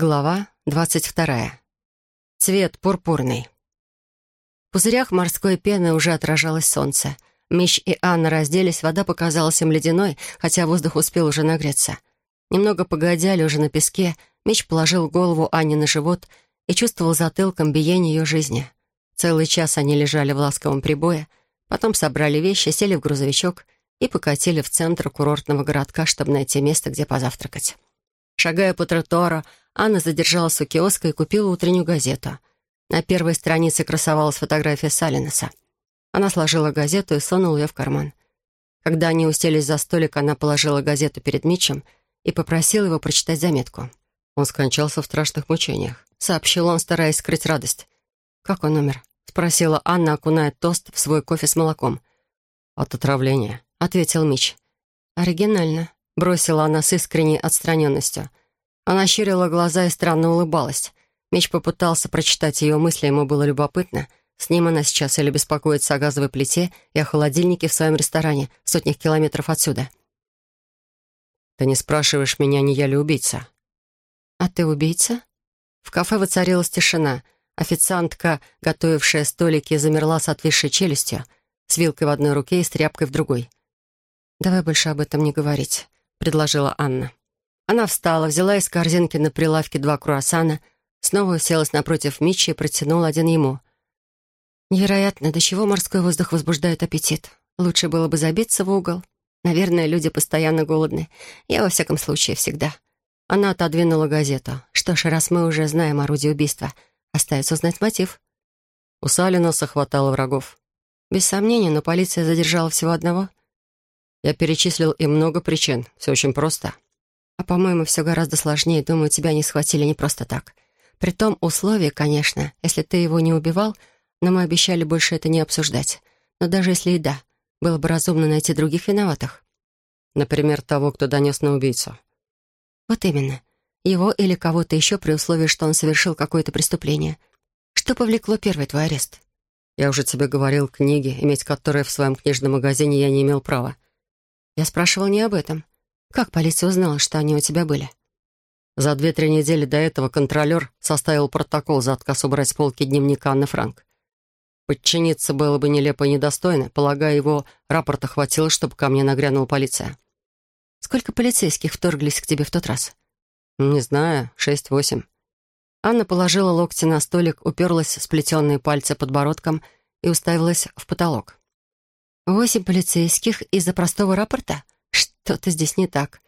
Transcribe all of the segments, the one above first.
Глава двадцать вторая. Цвет пурпурный. В пузырях морской пены уже отражалось солнце. Мищ и Анна разделись, вода показалась им ледяной, хотя воздух успел уже нагреться. Немного погодя, лежа на песке, Мищ положил голову Анне на живот и чувствовал затылком биение ее жизни. Целый час они лежали в ласковом прибое, потом собрали вещи, сели в грузовичок и покатили в центр курортного городка, чтобы найти место, где позавтракать. Шагая по тротуару, Анна задержалась у киоска и купила утреннюю газету. На первой странице красовалась фотография Салинеса. Она сложила газету и сунула ее в карман. Когда они уселись за столик, она положила газету перед Митчем и попросила его прочитать заметку. Он скончался в страшных мучениях. Сообщил он, стараясь скрыть радость. «Как он умер?» — спросила Анна, окуная тост в свой кофе с молоком. «От отравления», — ответил Митч. «Оригинально», — бросила она с искренней отстраненностью. Она щурила глаза и странно улыбалась. Меч попытался прочитать ее мысли, ему было любопытно. С ним она сейчас или беспокоится о газовой плите и о холодильнике в своем ресторане в сотнях километров отсюда. «Ты не спрашиваешь меня, не я ли убийца?» «А ты убийца?» В кафе воцарилась тишина. Официантка, готовившая столики, замерла с отвисшей челюстью, с вилкой в одной руке и с тряпкой в другой. «Давай больше об этом не говорить», — предложила Анна. Она встала, взяла из корзинки на прилавке два круассана, снова уселась напротив Митча и протянула один ему. Невероятно, до чего морской воздух возбуждает аппетит. Лучше было бы забиться в угол. Наверное, люди постоянно голодны. Я, во всяком случае, всегда. Она отодвинула газету. Что ж, раз мы уже знаем орудие убийства, остается узнать мотив. У Салинаса хватало врагов. Без сомнения, но полиция задержала всего одного. Я перечислил им много причин. Все очень просто. А, по-моему, все гораздо сложнее. Думаю, тебя не схватили не просто так. При том условии, конечно, если ты его не убивал, но мы обещали больше это не обсуждать. Но даже если и да, было бы разумно найти других виноватых. Например, того, кто донес на убийцу. Вот именно. Его или кого-то еще при условии, что он совершил какое-то преступление. Что повлекло первый твой арест? Я уже тебе говорил, книги, иметь которые в своем книжном магазине я не имел права. Я спрашивал не об этом. Как полиция узнала, что они у тебя были? За две-три недели до этого контролер составил протокол за отказ убрать с полки дневника Анны Франк. Подчиниться было бы нелепо и недостойно. Полагаю, его рапорта хватило, чтобы ко мне нагрянула полиция. Сколько полицейских вторглись к тебе в тот раз? Не знаю, шесть-восемь. Анна положила локти на столик, уперлась сплетенные пальцы подбородком и уставилась в потолок. «Восемь полицейских из-за простого рапорта? Что-то здесь не так.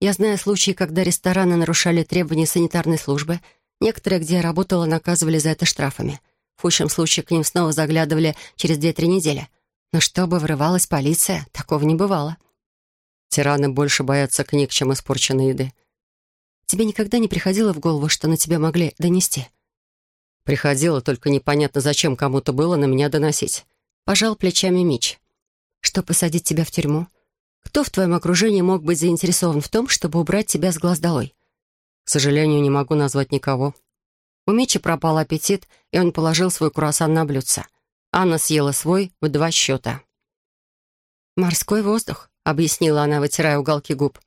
Я знаю случаи, когда рестораны нарушали требования санитарной службы. Некоторые, где я работала, наказывали за это штрафами. В худшем случае к ним снова заглядывали через две-три недели. Но чтобы врывалась полиция, такого не бывало. Тираны больше боятся книг, чем испорченной еды. Тебе никогда не приходило в голову, что на тебя могли донести? Приходило, только непонятно, зачем кому-то было на меня доносить. Пожал плечами Мич. Что, посадить тебя в тюрьму? Кто в твоем окружении мог быть заинтересован в том, чтобы убрать тебя с глаз долой? К сожалению, не могу назвать никого. У Мичи пропал аппетит, и он положил свой круассан на блюдце. Анна съела свой в два счета. «Морской воздух», — объяснила она, вытирая уголки губ.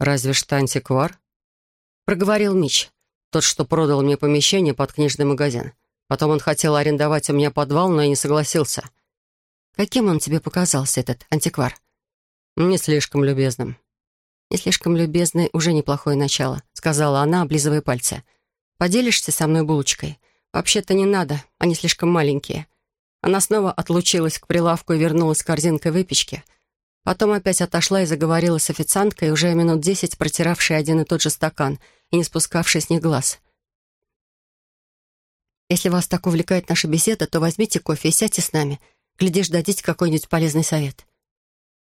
«Разве что антиквар?» — проговорил Мич. Тот, что продал мне помещение под книжный магазин. Потом он хотел арендовать у меня подвал, но я не согласился. Каким он тебе показался, этот антиквар? «Не слишком любезным». «Не слишком любезный — уже неплохое начало», — сказала она, облизывая пальцы. «Поделишься со мной булочкой? Вообще-то не надо, они слишком маленькие». Она снова отлучилась к прилавку и вернулась с корзинкой выпечки. Потом опять отошла и заговорила с официанткой, уже минут десять протиравшей один и тот же стакан и не спускавшей с них глаз. «Если вас так увлекает наша беседа, то возьмите кофе и сядьте с нами. Глядишь, дадите какой-нибудь полезный совет».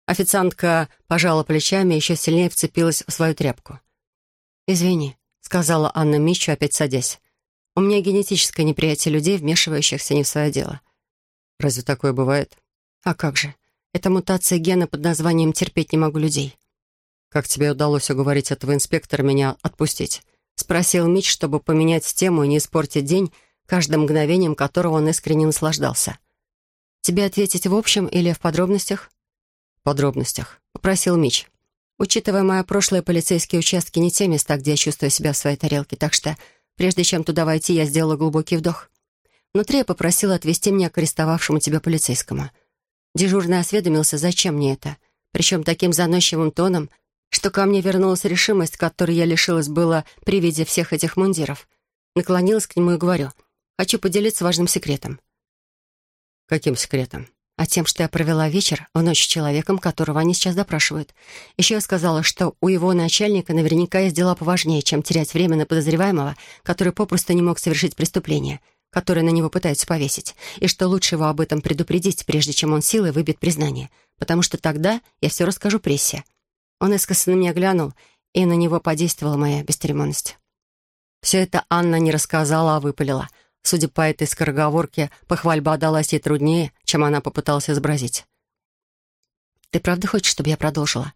Официантка пожала плечами и еще сильнее вцепилась в свою тряпку. «Извини», — сказала Анна Митчу, опять садясь. «У меня генетическое неприятие людей, вмешивающихся не в свое дело». «Разве такое бывает?» «А как же? Это мутация гена под названием «терпеть не могу людей». «Как тебе удалось уговорить этого инспектора меня отпустить?» — спросил Митч, чтобы поменять тему и не испортить день, каждым мгновением которого он искренне наслаждался. «Тебе ответить в общем или в подробностях?» Подробностях», — попросил Мич. Учитывая мое прошлое, полицейские участки не те места, где я чувствую себя в своей тарелке, так что, прежде чем туда войти, я сделала глубокий вдох. Внутри я попросила отвезти меня к арестовавшему тебя полицейскому. Дежурный осведомился, зачем мне это, причем таким заносчивым тоном, что ко мне вернулась решимость, которой я лишилась было при виде всех этих мундиров. Наклонилась к нему и говорю, хочу поделиться важным секретом. «Каким секретом?» А тем, что я провела вечер в ночь с человеком, которого они сейчас допрашивают. Еще я сказала, что у его начальника наверняка есть дела поважнее, чем терять время на подозреваемого, который попросту не мог совершить преступление, которое на него пытаются повесить, и что лучше его об этом предупредить, прежде чем он силой выбьет признание, потому что тогда я все расскажу прессе. Он искоса на меня глянул, и на него подействовала моя бесцеремонность. Все это Анна не рассказала, а выпалила — Судя по этой скороговорке, похвальба далась ей труднее, чем она попыталась изобразить. «Ты правда хочешь, чтобы я продолжила?»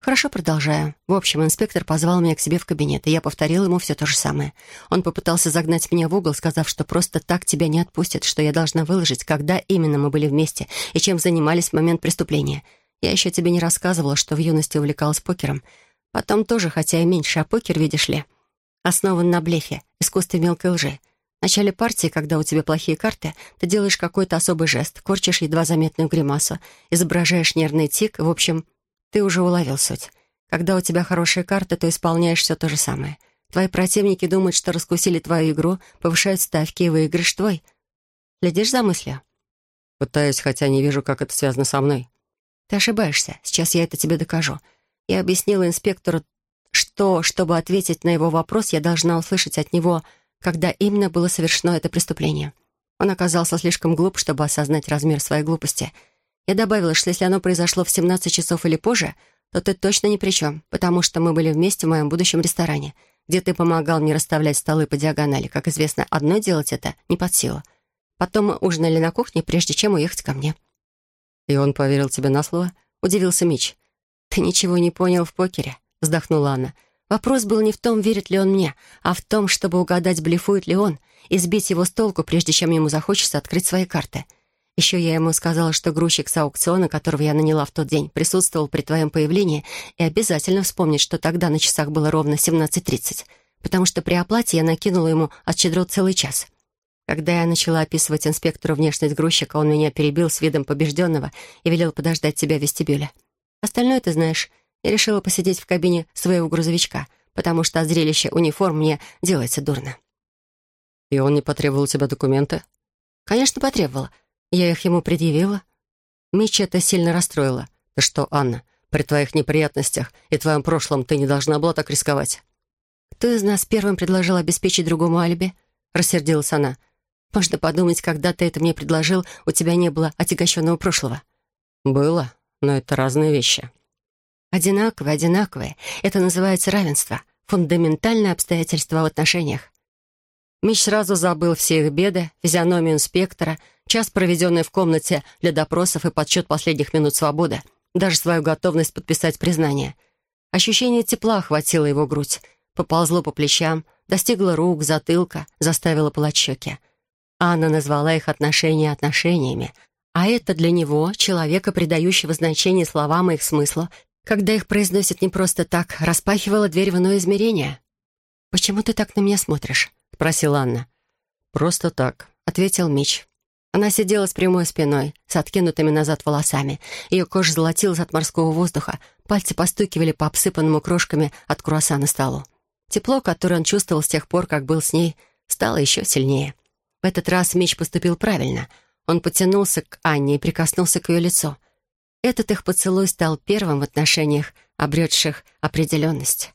«Хорошо, продолжаю. В общем, инспектор позвал меня к себе в кабинет, и я повторила ему все то же самое. Он попытался загнать меня в угол, сказав, что просто так тебя не отпустят, что я должна выложить, когда именно мы были вместе и чем занимались в момент преступления. Я еще тебе не рассказывала, что в юности увлекалась покером. Потом тоже, хотя и меньше, а покер, видишь ли, основан на блефе, искусстве мелкой лжи. В начале партии, когда у тебя плохие карты, ты делаешь какой-то особый жест, корчишь едва заметную гримасу, изображаешь нервный тик, в общем, ты уже уловил суть. Когда у тебя хорошие карты, то исполняешь все то же самое. Твои противники думают, что раскусили твою игру, повышают ставки, и выигрыш твой. Следишь за мыслью? Пытаюсь, хотя не вижу, как это связано со мной. Ты ошибаешься. Сейчас я это тебе докажу. Я объяснила инспектору, что, чтобы ответить на его вопрос, я должна услышать от него когда именно было совершено это преступление. Он оказался слишком глуп, чтобы осознать размер своей глупости. Я добавила, что если оно произошло в 17 часов или позже, то ты точно ни при чем, потому что мы были вместе в моем будущем ресторане, где ты помогал мне расставлять столы по диагонали. Как известно, одно делать это не под силу. Потом мы ужинали на кухне, прежде чем уехать ко мне. «И он поверил тебе на слово?» — удивился Мич. «Ты ничего не понял в покере», — вздохнула Анна. Вопрос был не в том, верит ли он мне, а в том, чтобы угадать, блефует ли он, и сбить его с толку, прежде чем ему захочется открыть свои карты. Еще я ему сказала, что грузчик с аукциона, которого я наняла в тот день, присутствовал при твоем появлении и обязательно вспомнит, что тогда на часах было ровно 17.30, потому что при оплате я накинула ему от щедрот целый час. Когда я начала описывать инспектору внешность грузчика, он меня перебил с видом побежденного и велел подождать тебя в вестибюле. Остальное ты знаешь и решила посидеть в кабине своего грузовичка, потому что от зрелища униформ мне делается дурно. «И он не потребовал у тебя документы?» «Конечно, потребовала. Я их ему предъявила». Митч это сильно расстроило. «Ты что, Анна, при твоих неприятностях и твоем прошлом ты не должна была так рисковать?» «Кто из нас первым предложил обеспечить другому алиби?» — рассердилась она. «Можно подумать, когда ты это мне предложил, у тебя не было отягощенного прошлого». «Было, но это разные вещи». Одинаковые, одинаковые. Это называется равенство. Фундаментальное обстоятельство в отношениях. Мич сразу забыл все их беды, физиономию инспектора, час, проведенный в комнате для допросов и подсчет последних минут свободы, даже свою готовность подписать признание. Ощущение тепла охватило его грудь, поползло по плечам, достигло рук, затылка, заставило пылать. Анна назвала их отношения отношениями, а это для него, человека, придающего значение словам и их смыслу, когда их произносят не просто так, распахивала дверь в иное измерение. «Почему ты так на меня смотришь?» — спросила Анна. «Просто так», — ответил Мич. Она сидела с прямой спиной, с откинутыми назад волосами. Ее кожа золотилась от морского воздуха, пальцы постукивали по обсыпанному крошками от круассана столу. Тепло, которое он чувствовал с тех пор, как был с ней, стало еще сильнее. В этот раз Мич поступил правильно. Он потянулся к Анне и прикоснулся к ее лицу — этот их поцелуй стал первым в отношениях, обретших определенность.